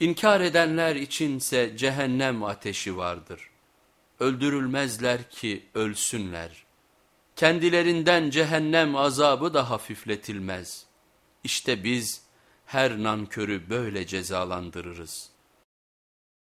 İnkar edenler içinse cehennem ateşi vardır. Öldürülmezler ki ölsünler. Kendilerinden cehennem azabı da hafifletilmez. İşte biz her nankörü böyle cezalandırırız.''